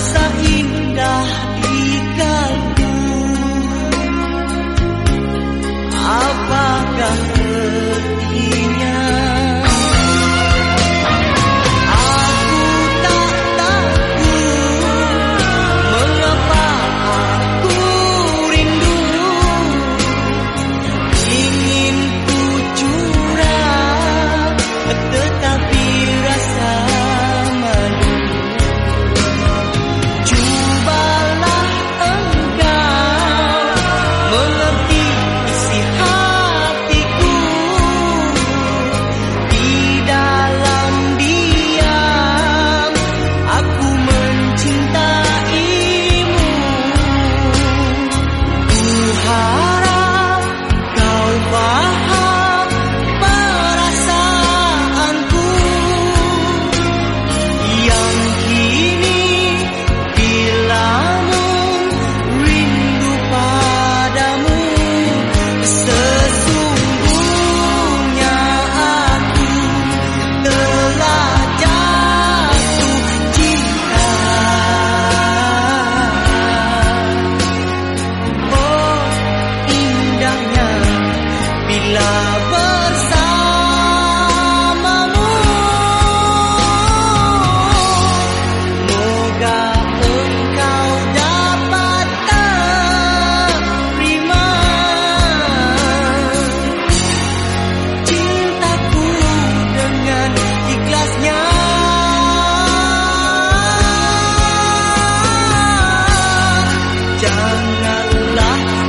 sa indah di Allah